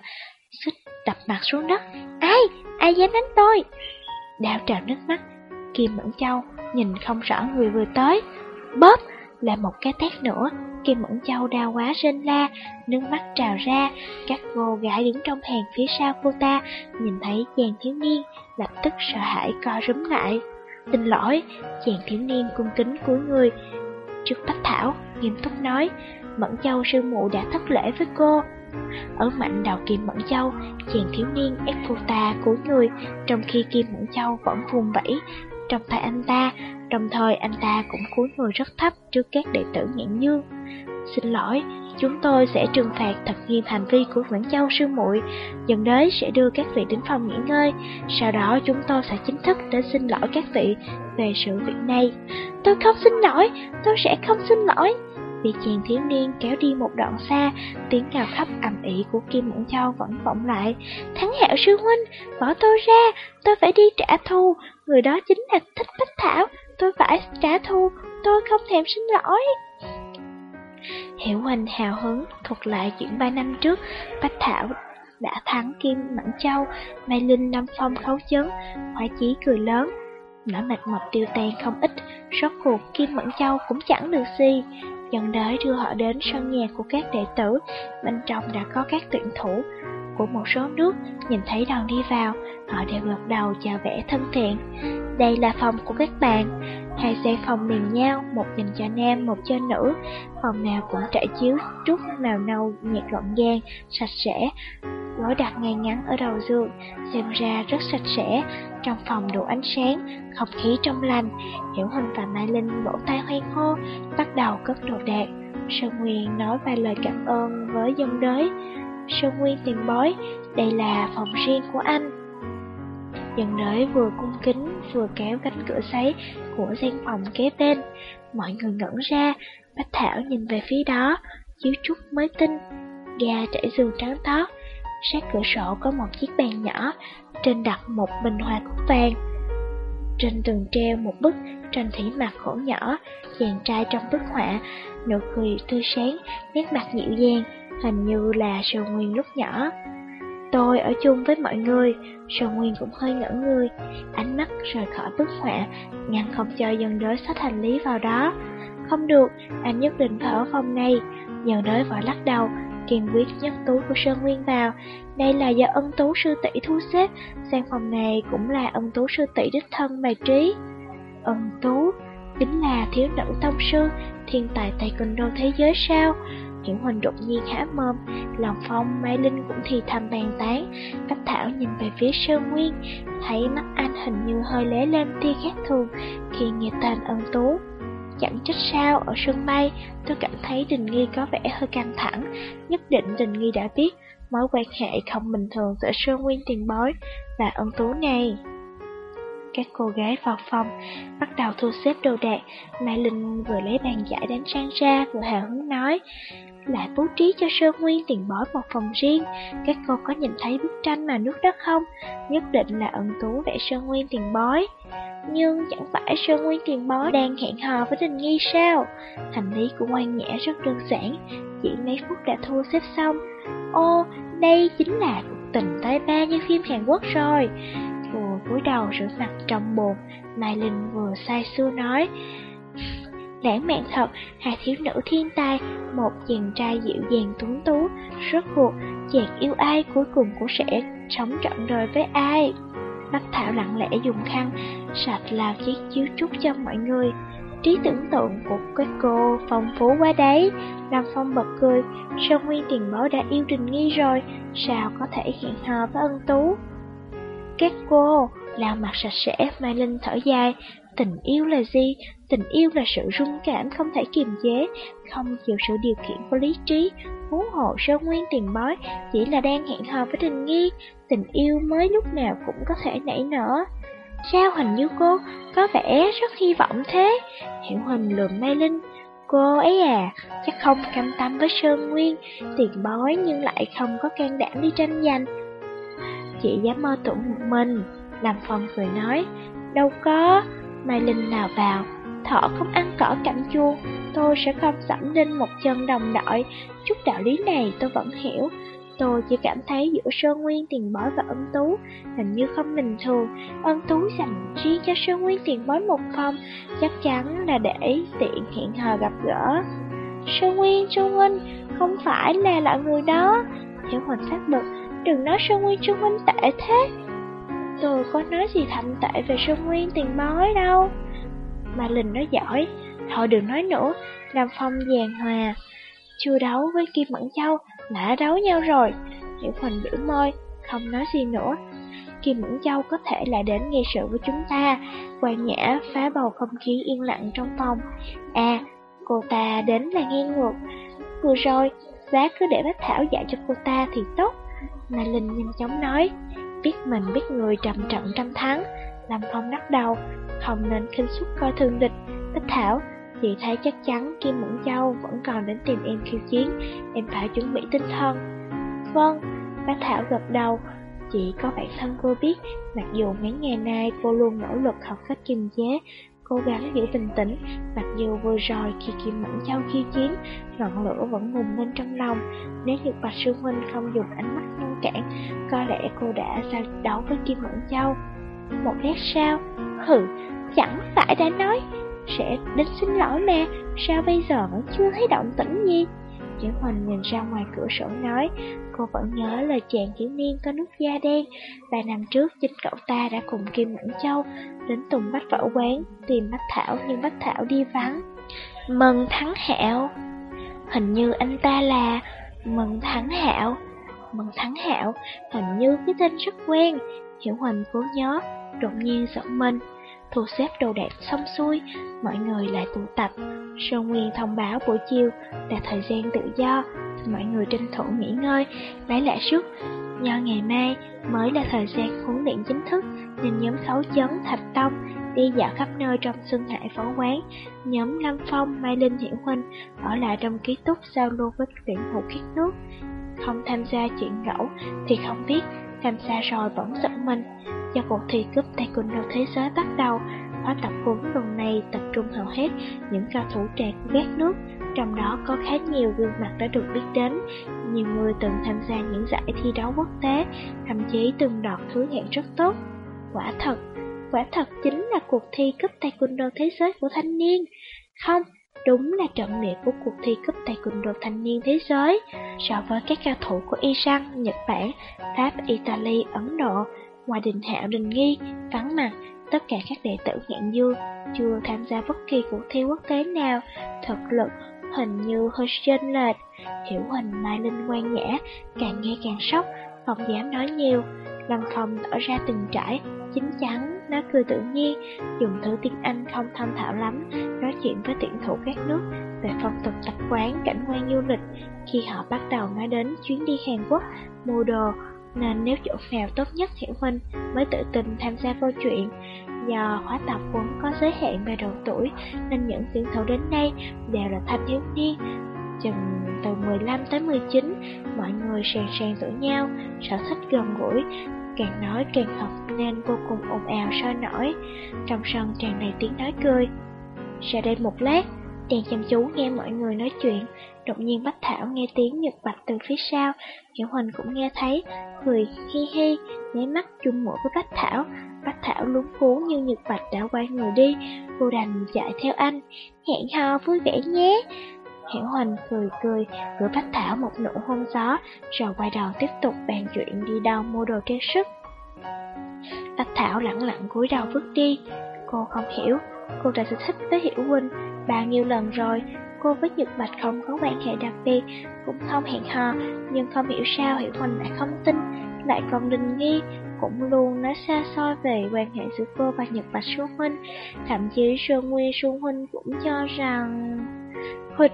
xích đập mặt xuống đất. Ai? Ai dám đánh tôi? Đào trào nước mắt, Kim Mẫn Châu nhìn không rõ người vừa tới. Bóp! Là một cái tát nữa, Kim Mẫn Châu đau quá rên la, nước mắt trào ra, các cô gái đứng trong hàng phía sau cô ta, nhìn thấy chàng thiếu niên, lập tức sợ hãi co rúm lại. Xin lỗi, chàng thiếu niên cung kính cúi người. Trước Bách Thảo, nghiêm túc nói, Mẫn Châu sư mụ đã thất lễ với cô. Ở mạnh đầu Kim Mẫn Châu, chàng thiếu niên ép cô ta cúi người, trong khi Kim Mẫn Châu vẫn vùng vẫy trong tay anh ta, đồng thời anh ta cũng cúi người rất thấp trước các đệ tử nhãn dương. Xin lỗi, chúng tôi sẽ trừng phạt thật nghiêm hành vi của Nguyễn Châu sư muội, dần đấy sẽ đưa các vị đến phòng nghỉ ngơi, sau đó chúng tôi sẽ chính thức đến xin lỗi các vị về sự việc này. Tôi không xin lỗi, tôi sẽ không xin lỗi. Vì chàng thiếu niên kéo đi một đoạn xa, tiếng gào khóc ầm ĩ của Kim Mẫn Châu vẫn vọng lại. Thắng hạo sư huynh, bỏ tôi ra, tôi phải đi trả thù, người đó chính là thích bách thảo, tôi phải trả thù, tôi không thèm xin lỗi. Hiểu Huỳnh hào hứng thuật lại chuyện ba năm trước, Bách Thảo đã thắng Kim Mẫn Châu, Mai Linh Nam Phong khấu chấn, Hoa Chí cười lớn. Nỗi mệt mọc tiêu tan không ít, rốt cuộc Kim Mẫn Châu cũng chẳng được gì. Dần đới đưa họ đến sân nhà của các đệ tử, bên trong đã có các tuyển thủ của một số nước, nhìn thấy đoàn đi vào, họ đều gật đầu chào vẻ thân thiện. Đây là phòng của các bạn, hai xe phòng liền nhau, một dành cho nam, một cho nữ. Phòng nào cũng trải chiếu trúc màu nâu nhạt gọn gàng, sạch sẽ, gối đặt ngay ngắn ở đầu giường, xem ra rất sạch sẽ. Trong phòng đủ ánh sáng, không khí trong lành, Hiểu Hình và Mai Linh vỗ tay hoan hô, bắt đầu cất đồ đạc. Sơn Nguyên nói vài lời cảm ơn với dân đới. Sơn Nguyên tiền bối, đây là phòng riêng của anh. Dân đới vừa cung kính vừa kéo cánh cửa sấy của gian phòng kế bên. Mọi người ngẩn ra, Bách Thảo nhìn về phía đó, chiếu trúc mới tinh, ga trải giường trắng toát. Sát cửa sổ có một chiếc bàn nhỏ, trên đặt một bình hoa cúc vàng. Trên tường treo một bức tranh thủy mặt khổ nhỏ, chàng trai trong bức họa, nụ cười tươi sáng, nét mặt dịu dàng, hình như là Sơ Nguyên lúc nhỏ. Tôi ở chung với mọi người, Sơ Nguyên cũng hơi ngỡ người, ánh mắt rời khỏi bức họa, ngăn không cho dân đối sách hành lý vào đó. Không được, anh nhất định phải ở phòng này. Dân đối vội lắc đầu, kiên quyết nhấc túi của Sơn Nguyên vào. Đây là do ân tú sư tỷ thu xếp, sang phòng này cũng là ân tú sư tỷ đích thân bài trí. Ân tú, chính là thiếu nữ tông sư, thiên tài taekwondo thế giới sao? Hiển Huỳnh đột nhiên há mồm, lòng phong Mai Linh cũng thì thầm bàn tán. Bách Thảo nhìn về phía Sơn Nguyên, thấy mắt anh hình như hơi lé lên tia khác thường khi nghe tên ân tú. Chẳng trách sao, ở sân bay, tôi cảm thấy Đình Nghi có vẻ hơi căng thẳng. Nhất định Đình Nghi đã biết mối quan hệ không bình thường giữa Sơn Nguyên tiền bối và ân tú này. Các cô gái vào phòng, bắt đầu thu xếp đồ đạc. Mai Linh vừa lấy bàn giải đánh sang ra, vừa hào hứng nói. lại bố trí cho Sơn Nguyên tiền Bối một phòng riêng. Các cô có nhìn thấy bức tranh mà nước đất không? Nhất định là ẩn tú vẽ Sơn Nguyên tiền Bối nhưng chẳng phải Sơn Nguyên tiền bói đang hẹn hò với Đình Nghi sao? Hành lý của Quan Nhã rất đơn giản, chỉ mấy phút đã thu xếp xong. Ô, đây chính là cuộc tình tay ba như phim Hàn Quốc rồi. Vừa cúi đầu rửa mặt trong bồn, Mai Linh vừa say sưa nói. Lãng mạn thật, hai thiếu nữ thiên tài, một chàng trai dịu dàng tuấn tú, rốt cuộc, chàng yêu ai cuối cùng cũng sẽ sống trọn đời với ai. Bách Thảo lặng lẽ dùng khăn, sạch lao chiếc chiếu trúc cho mọi người. Trí tưởng tượng của các cô phong phú quá đấy. Lâm Phong bật cười, Sơn Nguyên tiền bối đã yêu Trình Nghi rồi, sao có thể hẹn hò với ân tú? Các cô, lau mặt sạch sẽ, Mai Linh thở dài, tình yêu là gì? Tình yêu là sự rung cảm không thể kiềm chế, không chịu sự điều khiển của lý trí. Huống hộ Sơn Nguyên tiền bói chỉ là đang hẹn hò với tình Nghi, tình yêu mới lúc nào cũng có thể nảy nở. Sao hình như cô có vẻ rất hy vọng thế? Hiểu hình lườm Mai Linh. Cô ấy à, chắc không cam tâm với Sơn Nguyên, tiền bói nhưng lại không có can đảm đi tranh giành. Chị dám mơ tưởng một mình, làm Phong cười nói. Đâu có, Mai Linh nào vào, thọ không ăn cỏ cạnh chua, tôi sẽ không dẫm lên một chân đồng đội. Chút đạo lý này tôi vẫn hiểu, Tôi chỉ cảm thấy giữa Sơn Nguyên tiền bối và ân tú hình như không bình thường. Ân tú dành riêng cho Sơn Nguyên tiền bối một phòng, chắc chắn là để tiện hẹn hò gặp gỡ. Sơn Nguyên, Trung Huynh, không phải là loại người đó. Hiểu Huỳnh phát bực, đừng nói Sơn Nguyên Trung Huynh tệ thế. Tôi có nói gì thậm tệ về Sơn Nguyên tiền bối đâu. Mà Linh nói giỏi, thôi đừng nói nữa, làm phong giàn hòa. Chưa đấu với Kim Mẫn Châu đã đấu nhau rồi. Hiểu Huỳnh biểu môi, không nói gì nữa. Kim Mẫn Châu có thể lại đến gây sự với chúng ta. Quan Nhã phá bầu không khí yên lặng trong phòng. À, cô ta đến là nghe ngược. Vừa rồi, giá cứ để Bách Thảo dạy cho cô ta thì tốt. Mai Linh nhanh chóng nói, biết mình biết người trầm trận trăm thắng. Lâm Phong lắc đầu, không nên khinh suất coi thường địch. Bích Thảo, Chị thấy chắc chắn Kim Mẫn Châu vẫn còn đến tìm em khiêu chiến, em phải chuẩn bị tinh thần. Vâng, bác Thảo gật đầu, chị có bản thân cô biết, mặc dù mấy ngày nay cô luôn nỗ lực học cách kiềm chế, cố gắng giữ bình tĩnh, mặc dù vừa rồi khi Kim Mẫn Châu khiêu chiến, ngọn lửa vẫn ngùng lên trong lòng. Nếu như Bạch Sư Huynh không dùng ánh mắt ngăn cản, có lẽ cô đã giao đấu với Kim Mẫn Châu. Một lát sau, hừ, chẳng phải đã nói, sẽ đến xin lỗi mà, sao bây giờ vẫn chưa thấy động tĩnh gì? Triển Hoành nhìn ra ngoài cửa sổ nói, cô vẫn nhớ lời chàng thiếu niên có nước da đen. Ba năm trước, chính cậu ta đã cùng Kim Mẫn Châu đến Tùng Bách Võ Quán tìm Bách Thảo nhưng Bách Thảo đi vắng. Mừng Thắng Hạo Hình như anh ta là Mừng Thắng Hạo Mừng Thắng Hạo Hình như cái tên rất quen Hiểu Hoành cố nhớ Đột nhiên giận mình thu xếp đồ đạc xong xuôi, mọi người lại tụ tập. Sơn Nguyên thông báo buổi chiều là thời gian tự do, mọi người tranh thủ nghỉ ngơi, lấy lại sức. Do ngày mai mới là thời gian huấn luyện chính thức, nên nhóm khấu chấn Thạch Tông đi dạo khắp nơi trong Xuân Hải Phó Quán. Nhóm Lâm Phong, Mai Linh Hiển Huynh ở lại trong ký túc giao lưu với tuyển thủ khiết nước. Không tham gia chuyện gẫu thì không biết, tham gia rồi vẫn giận mình. Do cuộc thi cúp taekwondo thế giới bắt đầu, khóa tập huấn lần này tập trung hầu hết những cao thủ trẻ của các nước, trong đó có khá nhiều gương mặt đã được biết đến. Nhiều người từng tham gia những giải thi đấu quốc tế, thậm chí từng đoạt thứ hạng rất tốt. Quả thật, quả thật chính là cuộc thi cúp taekwondo thế giới của thanh niên. Không, đúng là trận địa của cuộc thi cúp taekwondo thanh niên thế giới. So với các cao thủ của Iran, Nhật Bản, Pháp, Italy, Ấn Độ, Ngoài đình hạo đình nghi, vắng mặt, tất cả các đệ tử ngạn dương chưa tham gia bất kỳ cuộc thi quốc tế nào, thực lực hình như hơi chênh lệch. Hiểu hình Mai Linh quan nhã, càng nghe càng sốc, không dám nói nhiều. Lâm Phong tỏ ra từng trải, chính chắn, nó cười tự nhiên, dùng thứ tiếng Anh không thông thạo lắm, nói chuyện với tuyển thủ các nước về phong tục tập quán, cảnh quan du lịch. Khi họ bắt đầu nói đến chuyến đi Hàn Quốc, mua đồ, nên nếu chỗ nào tốt nhất Hiểu Huynh mới tự tin tham gia câu chuyện. Do khóa tập vốn có giới hạn về độ tuổi, nên những tuyển thủ đến đây đều là thanh thiếu niên. Chừng từ 15 tới 19, mọi người sàn sàn tuổi nhau, sở thích gần gũi, càng nói càng hợp nên vô cùng ồn ào sôi nổi. Trong sân tràn đầy tiếng nói cười. Ra đây một lát, đang chăm chú nghe mọi người nói chuyện, đột nhiên Bách Thảo nghe tiếng Nhật Bạch từ phía sau, Hiểu Huỳnh cũng nghe thấy, cười hi hi, nháy mắt chung mũi với Bách Thảo. Bách Thảo lúng cuốn như Nhật Bạch đã quay người đi, cô đành chạy theo anh, hẹn hò vui vẻ nhé. Hiểu Huỳnh cười cười, gửi Bách Thảo một nụ hôn gió, rồi quay đầu tiếp tục bàn chuyện đi đâu mua đồ trang sức. Bách Thảo lặng lặng cúi đầu bước đi, cô không hiểu, cô đã thích với Hiểu Huynh bao nhiêu lần rồi, cô với Nhật Bạch không có quan hệ đặc biệt, cũng không hẹn hò, nhưng không hiểu sao Hiểu Quỳnh lại không tin, lại còn đình nghi, cũng luôn nói xa xôi về quan hệ giữa cô và Nhật Bạch Xuân Huynh, thậm chí Sơn Nguyên Xuân Huynh cũng cho rằng... Huynh,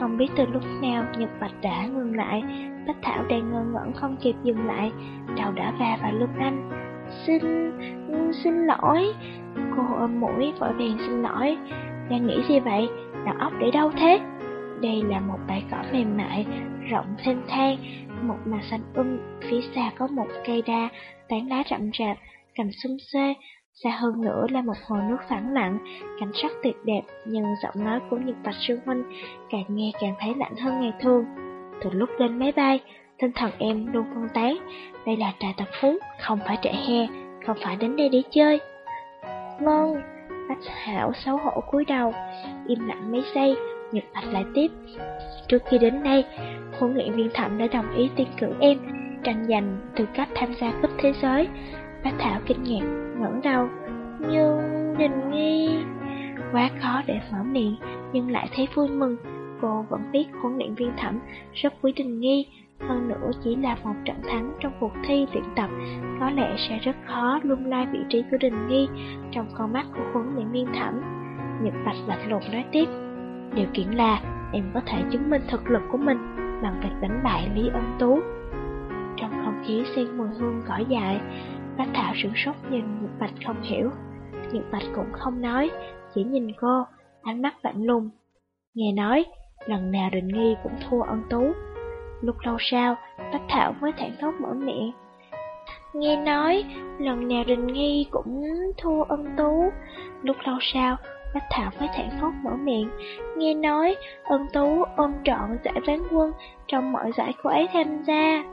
không biết từ lúc nào Nhật Bạch đã ngừng lại, Bách Thảo đang ngơ ngẩn không kịp dừng lại, đầu đã va vào lưng anh. Xin... xin lỗi. Cô ôm mũi vội vàng xin lỗi. Đang nghĩ gì vậy? Đầu óc để đâu thế? Đây là một bãi cỏ mềm mại, rộng thênh thang, một màu xanh um, phía xa có một cây đa, tán lá rậm rạp, cành xum xê, xa hơn nữa là một hồ nước phẳng lặng, cảnh sắc tuyệt đẹp, nhưng giọng nói của Nhật Bạch Sư Huynh càng nghe càng thấy lạnh hơn ngày thường. Từ lúc lên máy bay, tinh thần em luôn phân tán, đây là trại tập huấn, không phải trại hè, không phải đến đây để chơi. Vâng, Bách Hảo xấu hổ cúi đầu, im lặng mấy giây, Nhật Bạch lại tiếp. Trước khi đến đây, huấn luyện viên thẩm đã đồng ý tin cử em, tranh giành tư cách tham gia cúp thế giới. Bách Thảo kinh ngạc, ngẩng đầu, nhưng Đình Nghi... Quá khó để mở miệng, nhưng lại thấy vui mừng. Cô vẫn biết huấn luyện viên thẩm rất quý Đình Nghi, hơn nữa chỉ là một trận thắng trong cuộc thi luyện tập, có lẽ sẽ rất khó lung lai vị trí của Đình Nghi trong con mắt của huấn luyện viên thẩm. Nhật Bạch lạnh lùng nói tiếp, điều kiện là em có thể chứng minh thực lực của mình bằng việc đánh bại Lý Ân Tú. Trong không khí xen mùi hương cỏ dại, Bách Thảo sửng sốt nhìn Nhật Bạch không hiểu. Nhật Bạch cũng không nói, chỉ nhìn cô, ánh mắt lạnh lùng. Nghe nói, lần nào Đình Nghi cũng thua Ân Tú. Lúc lâu sau, Bách Thảo mới thản thốt mở miệng. Nghe nói, lần nào Đình Nghi cũng thua ân tú. Lúc lâu sau, Bách Thảo mới thản thốt mở miệng. Nghe nói, ân tú ôm trọn giải ván quân trong mọi giải cô ấy tham gia.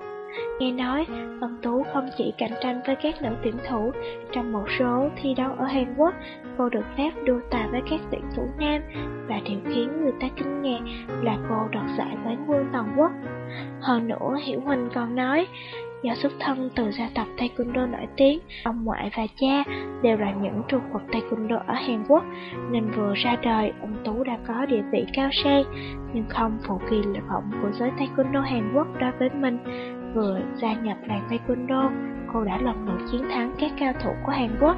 Nghe nói, Ân Tú không chỉ cạnh tranh với các nữ tuyển thủ trong một số thi đấu ở Hàn Quốc, cô được phép đua tài với các tuyển thủ nam và điều khiến người ta kinh ngạc là cô đoạt giải quán quân toàn quốc. Hơn nữa, Hiểu Huỳnh còn nói, do xuất thân từ gia tộc Taekwondo nổi tiếng, ông ngoại và cha đều là những trụ cột Taekwondo ở Hàn Quốc, nên vừa ra đời, ông Tú đã có địa vị cao sang, nhưng không phụ kỳ lực vọng của giới Taekwondo Hàn Quốc đối với mình. Vừa gia nhập làng Taekwondo, cô đã lật lượt chiến thắng các cao thủ của Hàn Quốc,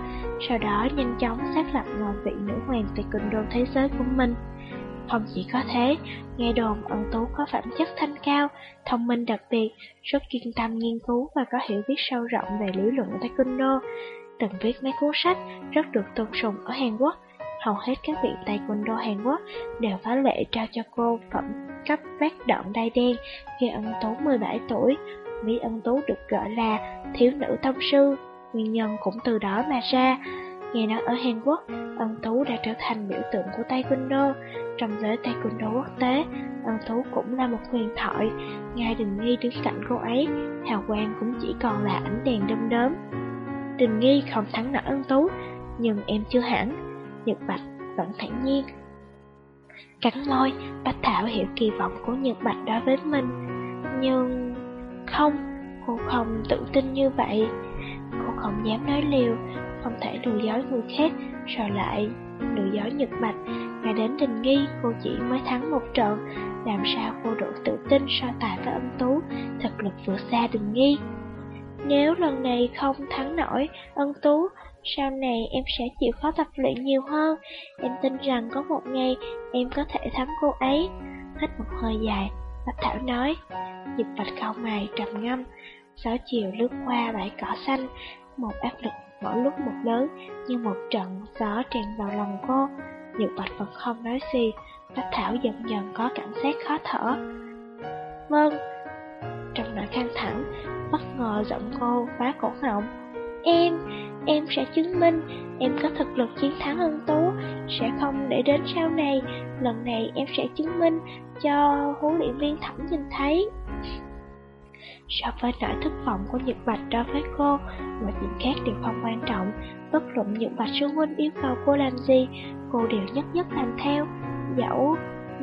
sau đó nhanh chóng xác lập ngôi vị nữ hoàng Taekwondo thế giới của mình. Không chỉ có thế, nghe đồn ẩn tú có phẩm chất thanh cao, thông minh đặc biệt, rất chuyên tâm nghiên cứu và có hiểu biết sâu rộng về lý luận Taekwondo. Từng viết mấy cuốn sách rất được tôn sùng ở Hàn Quốc. Hầu hết các vị Taekwondo Hàn Quốc đều phá lệ trao cho cô phẩm cấp vác động đai đen khi ân tú 17 tuổi. Mỹ ân tú được gọi là thiếu nữ tông sư, nguyên nhân cũng từ đó mà ra. Nghe nói ở Hàn Quốc, ân tú đã trở thành biểu tượng của Taekwondo. Trong giới Taekwondo quốc tế, ân tú cũng là một huyền thoại. Ngay Đình Nghi đứng cạnh cô ấy, hào quang cũng chỉ còn là ánh đèn đâm đớm. Đình Nghi không thắng nổi ân tú, nhưng em chưa hẳn. Nhật Bạch vẫn thản nhiên. Cắn môi, bách Thảo hiểu kỳ vọng của Nhật Bạch đối với mình. Nhưng... Không, cô không tự tin như vậy. Cô không dám nói liều, không thể lừa dối người khác, rồi lại lừa dối Nhật Bạch. Ngày đến đình nghi, cô chỉ mới thắng một trận, làm sao cô đủ tự tin so tài với âm tú, thực lực vượt xa đình nghi. Nếu lần này không thắng nổi ân tú, sau này em sẽ chịu khó tập luyện nhiều hơn. Em tin rằng có một ngày em có thể thắng cô ấy. Hít một hơi dài, Bạch Thảo nói. Dịch bạch cao mày trầm ngâm, gió chiều lướt qua bãi cỏ xanh, một áp lực mỗi lúc một lớn như một trận gió tràn vào lòng cô. Nhược Bạch vẫn không nói gì, Bạch Thảo dần dần có cảm giác khó thở. Vâng, trong nỗi căng thẳng, bất ngờ giọng cô phá cổ họng. Em, em sẽ chứng minh em có thực lực chiến thắng ân tú, sẽ không để đến sau này, lần này em sẽ chứng minh cho huấn luyện viên thẩm nhìn thấy. So với nỗi thất vọng của Nhật Bạch đối với cô, mọi chuyện khác đều không quan trọng. Bất luận Nhật Bạch sư huynh yêu cầu cô làm gì, cô đều nhất nhất làm theo. Dẫu,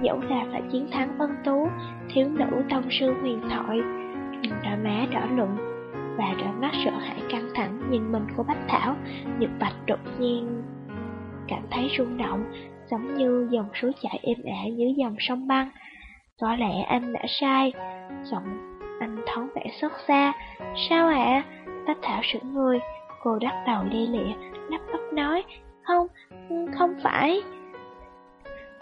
dẫu là phải chiến thắng ân tú, thiếu nữ tông sư huyền thoại. Đôi má đỏ lụng và đôi mắt sợ hãi căng thẳng nhìn mình của Bách Thảo, Nhật Bạch đột nhiên cảm thấy rung động, giống như dòng suối chảy êm ả dưới dòng sông băng. Có lẽ anh đã sai, giọng anh thoáng vẻ xót xa. Sao ạ? À? Bách Thảo sững người, cô đắt đầu lia lịa, lắp bắp nói, không, không phải.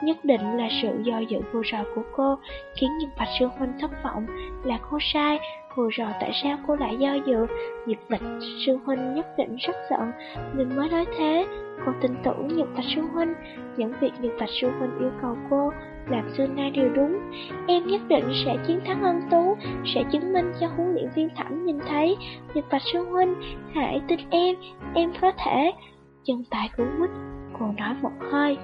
Nhất định là sự do dự vừa rồi của cô khiến những Bạch Sư Huynh thất vọng, là cô sai, vừa rồi tại sao cô lại do dự, Nhật Bạch Sư Huynh nhất định rất giận, mình mới nói thế, cô tin tưởng Nhật Bạch Sư Huynh, những việc Nhật Bạch Sư Huynh yêu cầu cô làm xưa nay đều đúng. Em nhất định sẽ chiến thắng ân tú, sẽ chứng minh cho huấn luyện viên thẩm nhìn thấy. Nhật Bạch Sư Huynh, hãy tin em, em có thể. Chân tay cuốn quýt, cô nói một hơi.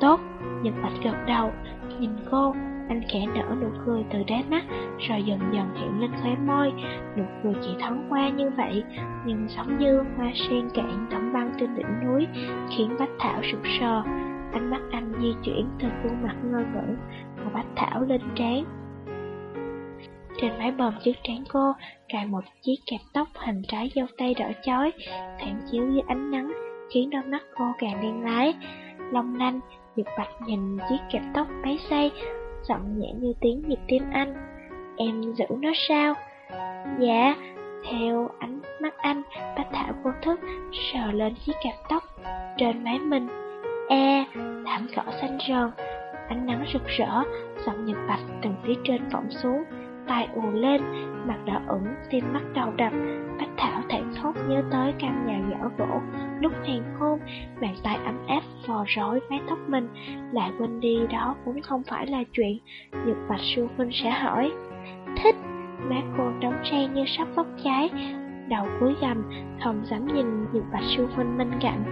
Tốt, Nhật Bạch gật đầu, nhìn cô, anh khẽ nở nụ cười từ đáy mắt, rồi dần dần hiện lên khóe môi. Nụ cười chỉ thoáng qua như vậy, nhưng giống như hoa sen cạn tẩm băng trên đỉnh núi, khiến Bách Thảo sụp sờ. Ánh mắt anh di chuyển từ khuôn mặt ngơ ngẩn của Bách Thảo lên trán. Trên mái bờm trước trán cô cài một chiếc kẹp tóc hình trái dâu tây đỏ chói, phản chiếu dưới ánh nắng, khiến đôi mắt cô càng đen lái. Long lanh, Nhật Bạch nhìn chiếc kẹp tóc máy xay, giọng nhẹ như tiếng nhịp tim anh. Em giữ nó sao? Dạ, theo ánh mắt anh, Bách Thảo vô thức sờ lên chiếc kẹp tóc trên mái mình. E, thảm cỏ xanh rờn, ánh nắng rực rỡ, giọng nhật bạch từ phía trên vọng xuống, tai ù lên, mặt đỏ ửng, tim bắt đầu đập. Bách Thảo thảng thốt nhớ tới căn nhà nhỏ gỗ, lúc hèn khôn, bàn tay ấm áp vò rối mái tóc mình, lại quên đi đó cũng không phải là chuyện. Nhật Bạch Sư Huynh sẽ hỏi, thích, má cô đóng trang như sắp bốc cháy, đầu cúi gầm, không dám nhìn Nhật Bạch Sư Huynh bên cạnh.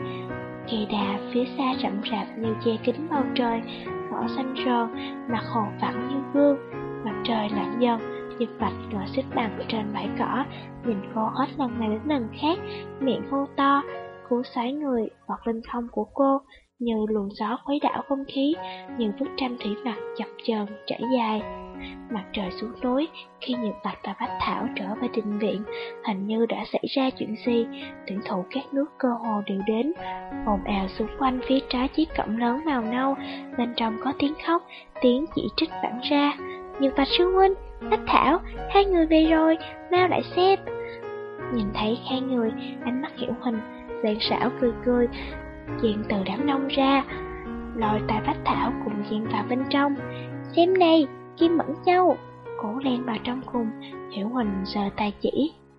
Kỳ đà phía xa rậm rạp như che kính bầu trời, cỏ xanh rờn, mặt hồ phẳng như gương, mặt trời lạnh dần, Nhật Bạch ngồi xếp bằng trên bãi cỏ, nhìn cô hết lần này đến lần khác, miệng hô to, cú xoáy người vọt lên không của cô, như luồng gió khuấy đảo không khí, như bức tranh thủy mặc chập chờn trải dài. Mặt trời xuống núi, khi Nhật Bạch và Bách Thảo trở về đình viện, hình như đã xảy ra chuyện gì, tuyển thủ các nước cơ hồ đều đến, ồn ào xung quanh phía trái chiếc cổng lớn màu nâu, bên trong có tiếng khóc, tiếng chỉ trích vẳng ra. Nhật Bạch sư huynh, Bách Thảo, hai người về rồi, mau lại xem. Nhìn thấy hai người, ánh mắt hiểu hình, gian xảo cười cười, Diện từ đám đông ra, lòi tay Bách Thảo cùng Diện vào bên trong. Xem này, Kim Mẫn Châu, cổ len vào trong cùng, Hiểu Huỳnh giờ tay chỉ.